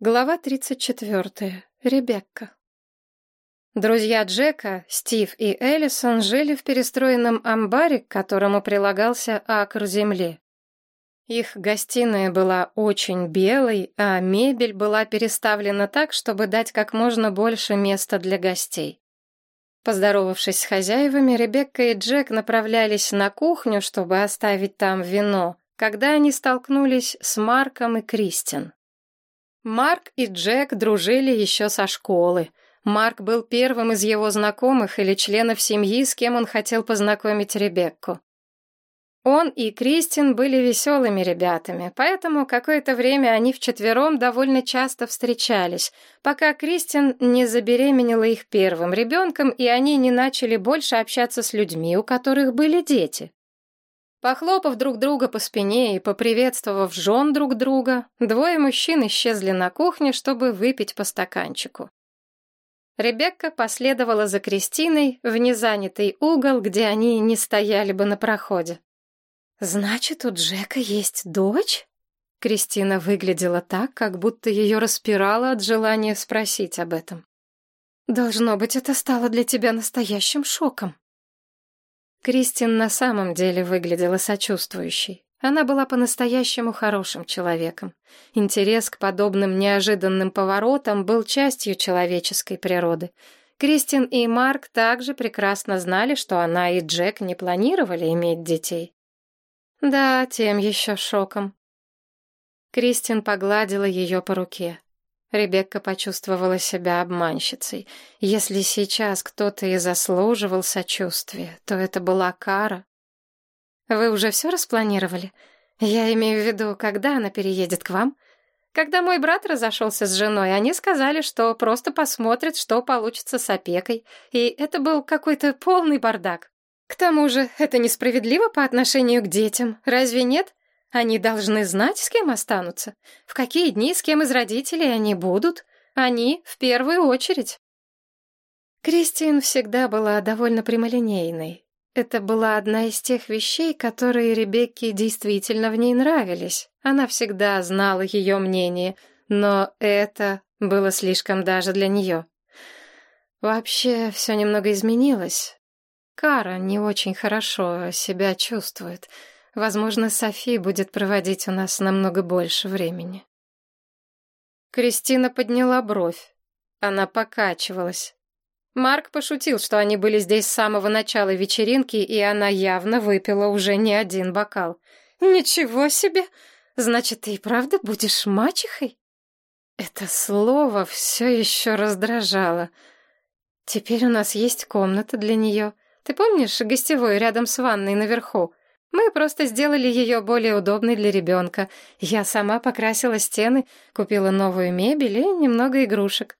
Глава 34. Ребекка. Друзья Джека, Стив и Эллисон жили в перестроенном амбаре, к которому прилагался акр земли. Их гостиная была очень белой, а мебель была переставлена так, чтобы дать как можно больше места для гостей. Поздоровавшись с хозяевами, Ребекка и Джек направлялись на кухню, чтобы оставить там вино, когда они столкнулись с Марком и Кристин. Марк и Джек дружили еще со школы. Марк был первым из его знакомых или членов семьи, с кем он хотел познакомить Ребекку. Он и Кристин были веселыми ребятами, поэтому какое-то время они вчетвером довольно часто встречались, пока Кристин не забеременела их первым ребенком, и они не начали больше общаться с людьми, у которых были дети. Похлопав друг друга по спине и поприветствовав жен друг друга, двое мужчин исчезли на кухне, чтобы выпить по стаканчику. Ребекка последовала за Кристиной в незанятый угол, где они не стояли бы на проходе. «Значит, у Джека есть дочь?» Кристина выглядела так, как будто ее распирало от желания спросить об этом. «Должно быть, это стало для тебя настоящим шоком». Кристин на самом деле выглядела сочувствующей. Она была по-настоящему хорошим человеком. Интерес к подобным неожиданным поворотам был частью человеческой природы. Кристин и Марк также прекрасно знали, что она и Джек не планировали иметь детей. Да, тем еще шоком. Кристин погладила ее по руке. Ребекка почувствовала себя обманщицей. Если сейчас кто-то и заслуживал сочувствия, то это была Кара. «Вы уже все распланировали? Я имею в виду, когда она переедет к вам?» Когда мой брат разошелся с женой, они сказали, что просто посмотрят, что получится с опекой, и это был какой-то полный бардак. К тому же, это несправедливо по отношению к детям, разве нет? Они должны знать, с кем останутся, в какие дни с кем из родителей они будут. Они в первую очередь. Кристин всегда была довольно прямолинейной. Это была одна из тех вещей, которые Ребекке действительно в ней нравились. Она всегда знала ее мнение, но это было слишком даже для нее. Вообще, все немного изменилось. Кара не очень хорошо себя чувствует — Возможно, Софи будет проводить у нас намного больше времени. Кристина подняла бровь. Она покачивалась. Марк пошутил, что они были здесь с самого начала вечеринки, и она явно выпила уже не один бокал. «Ничего себе! Значит, ты и правда будешь мачехой?» Это слово все еще раздражало. «Теперь у нас есть комната для нее. Ты помнишь гостевую рядом с ванной наверху? Мы просто сделали ее более удобной для ребенка. Я сама покрасила стены, купила новую мебель и немного игрушек.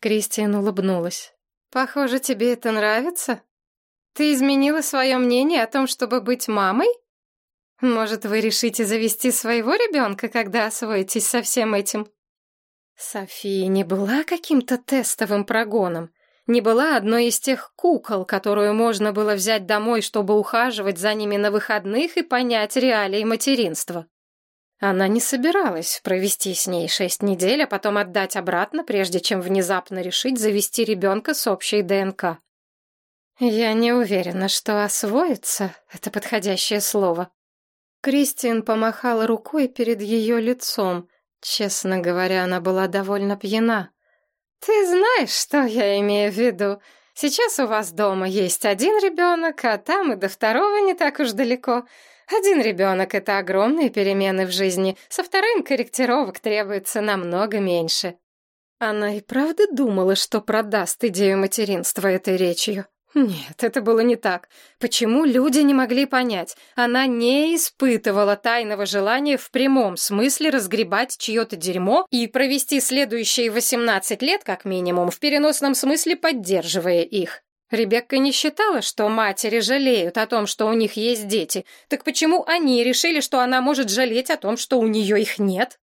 Кристиан улыбнулась. «Похоже, тебе это нравится? Ты изменила свое мнение о том, чтобы быть мамой? Может, вы решите завести своего ребенка, когда освоитесь со всем этим?» София не была каким-то тестовым прогоном не была одной из тех кукол, которую можно было взять домой, чтобы ухаживать за ними на выходных и понять реалии материнства. Она не собиралась провести с ней шесть недель, а потом отдать обратно, прежде чем внезапно решить завести ребенка с общей ДНК. Я не уверена, что освоится — это подходящее слово. Кристин помахала рукой перед ее лицом. Честно говоря, она была довольно пьяна. «Ты знаешь, что я имею в виду. Сейчас у вас дома есть один ребенок, а там и до второго не так уж далеко. Один ребенок — это огромные перемены в жизни, со вторым корректировок требуется намного меньше». Она и правда думала, что продаст идею материнства этой речью. Нет, это было не так. Почему люди не могли понять? Она не испытывала тайного желания в прямом смысле разгребать чье-то дерьмо и провести следующие 18 лет, как минимум, в переносном смысле поддерживая их. Ребекка не считала, что матери жалеют о том, что у них есть дети. Так почему они решили, что она может жалеть о том, что у нее их нет?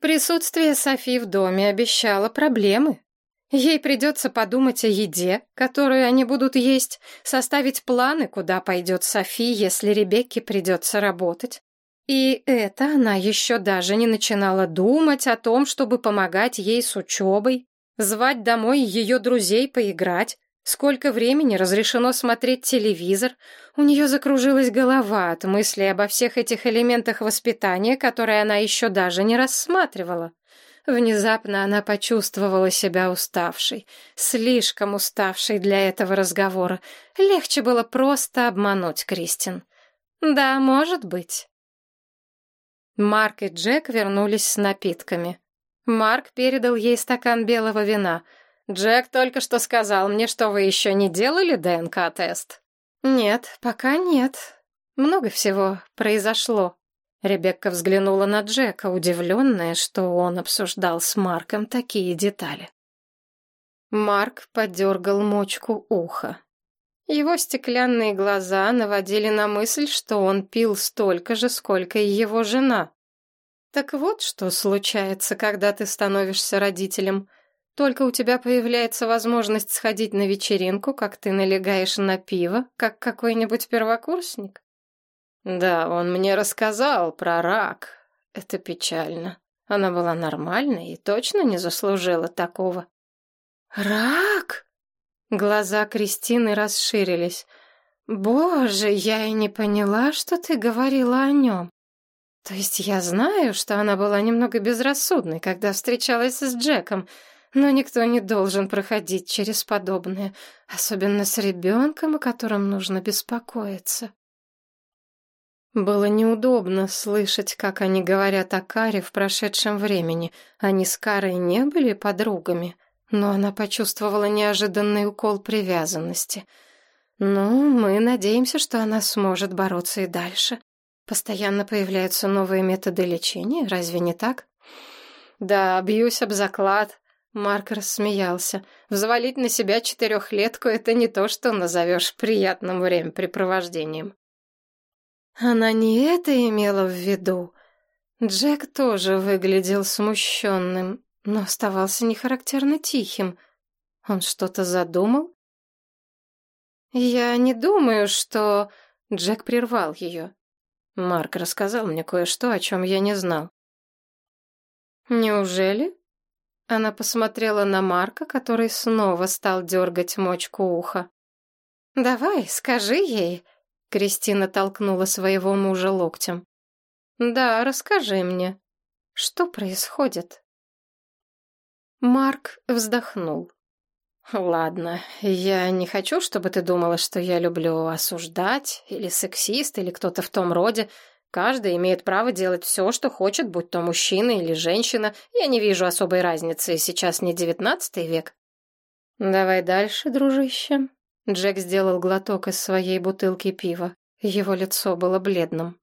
Присутствие Софи в доме обещало проблемы, Ей придется подумать о еде, которую они будут есть, составить планы, куда пойдет Софи, если Ребекке придется работать. И это она еще даже не начинала думать о том, чтобы помогать ей с учебой, звать домой ее друзей поиграть, сколько времени разрешено смотреть телевизор. У нее закружилась голова от мысли обо всех этих элементах воспитания, которые она еще даже не рассматривала. Внезапно она почувствовала себя уставшей, слишком уставшей для этого разговора. Легче было просто обмануть Кристин. Да, может быть. Марк и Джек вернулись с напитками. Марк передал ей стакан белого вина. «Джек только что сказал мне, что вы еще не делали ДНК-тест». «Нет, пока нет. Много всего произошло». Ребекка взглянула на Джека, удивленная, что он обсуждал с Марком такие детали. Марк подергал мочку уха. Его стеклянные глаза наводили на мысль, что он пил столько же, сколько и его жена. Так вот, что случается, когда ты становишься родителем. Только у тебя появляется возможность сходить на вечеринку, как ты налегаешь на пиво, как какой-нибудь первокурсник. Да, он мне рассказал про рак. Это печально. Она была нормальной и точно не заслужила такого. Рак? Глаза Кристины расширились. «Боже, я и не поняла, что ты говорила о нем. То есть я знаю, что она была немного безрассудной, когда встречалась с Джеком, но никто не должен проходить через подобное, особенно с ребенком, о котором нужно беспокоиться». Было неудобно слышать, как они говорят о Каре в прошедшем времени. Они с Карой не были подругами — но она почувствовала неожиданный укол привязанности. Ну, мы надеемся, что она сможет бороться и дальше. Постоянно появляются новые методы лечения, разве не так? Да, бьюсь об заклад. Марк рассмеялся. Взвалить на себя четырехлетку — это не то, что назовешь приятным времяпрепровождением. Она не это имела в виду. Джек тоже выглядел смущенным но оставался нехарактерно тихим. Он что-то задумал? «Я не думаю, что...» Джек прервал ее. Марк рассказал мне кое-что, о чем я не знал. «Неужели?» Она посмотрела на Марка, который снова стал дергать мочку уха. «Давай, скажи ей», — Кристина толкнула своего мужа локтем. «Да, расскажи мне, что происходит?» Марк вздохнул. «Ладно, я не хочу, чтобы ты думала, что я люблю осуждать, или сексист, или кто-то в том роде. Каждый имеет право делать все, что хочет, будь то мужчина или женщина. Я не вижу особой разницы, сейчас не девятнадцатый век». «Давай дальше, дружище». Джек сделал глоток из своей бутылки пива. Его лицо было бледным.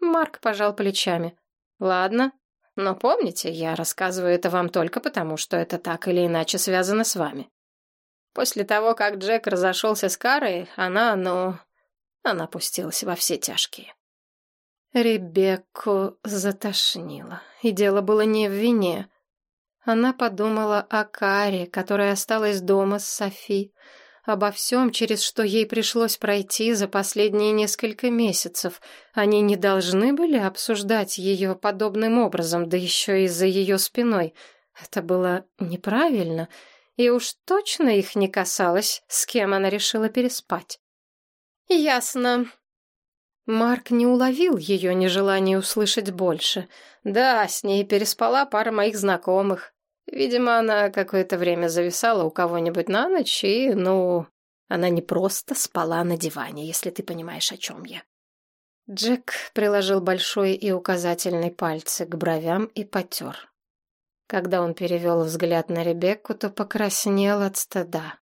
Марк пожал плечами. «Ладно, но помните, я рассказываю это вам только потому, что это так или иначе связано с вами. После того, как Джек разошелся с Карой, она, ну, она пустилась во все тяжкие. Ребекку затошнило, и дело было не в вине. Она подумала о Каре, которая осталась дома с Софи, обо всем, через что ей пришлось пройти за последние несколько месяцев. Они не должны были обсуждать ее подобным образом, да еще и за ее спиной. Это было неправильно, и уж точно их не касалось, с кем она решила переспать. «Ясно», Марк не уловил ее нежелание услышать больше. Да, с ней переспала пара моих знакомых. Видимо, она какое-то время зависала у кого-нибудь на ночь, и, ну, она не просто спала на диване, если ты понимаешь, о чем я. Джек приложил большой и указательный пальцы к бровям и потер. Когда он перевел взгляд на Ребекку, то покраснел от стыда.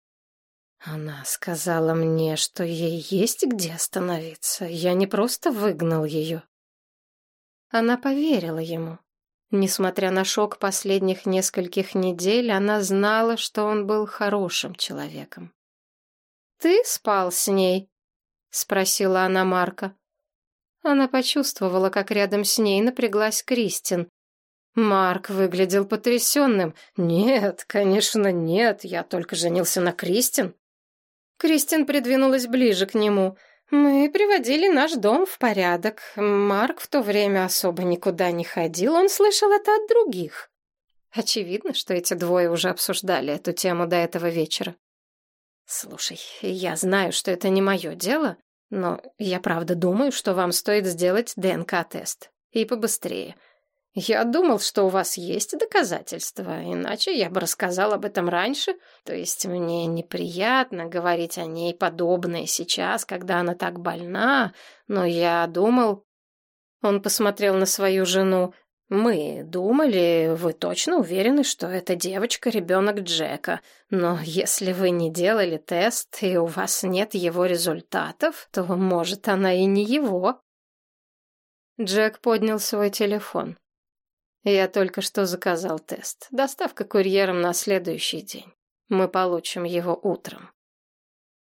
Она сказала мне, что ей есть где остановиться. Я не просто выгнал ее. Она поверила ему. Несмотря на шок последних нескольких недель, она знала, что он был хорошим человеком. «Ты спал с ней?» — спросила она Марка. Она почувствовала, как рядом с ней напряглась Кристин. Марк выглядел потрясенным. «Нет, конечно, нет, я только женился на Кристин». Кристин придвинулась ближе к нему. Мы приводили наш дом в порядок. Марк в то время особо никуда не ходил, он слышал это от других. Очевидно, что эти двое уже обсуждали эту тему до этого вечера. Слушай, я знаю, что это не мое дело, но я правда думаю, что вам стоит сделать ДНК-тест. И побыстрее. Я думал, что у вас есть доказательства, иначе я бы рассказал об этом раньше. То есть мне неприятно говорить о ней подобное сейчас, когда она так больна, но я думал... Он посмотрел на свою жену. «Мы думали, вы точно уверены, что эта девочка — ребенок Джека. Но если вы не делали тест, и у вас нет его результатов, то, может, она и не его». Джек поднял свой телефон. Я только что заказал тест. Доставка курьером на следующий день. Мы получим его утром.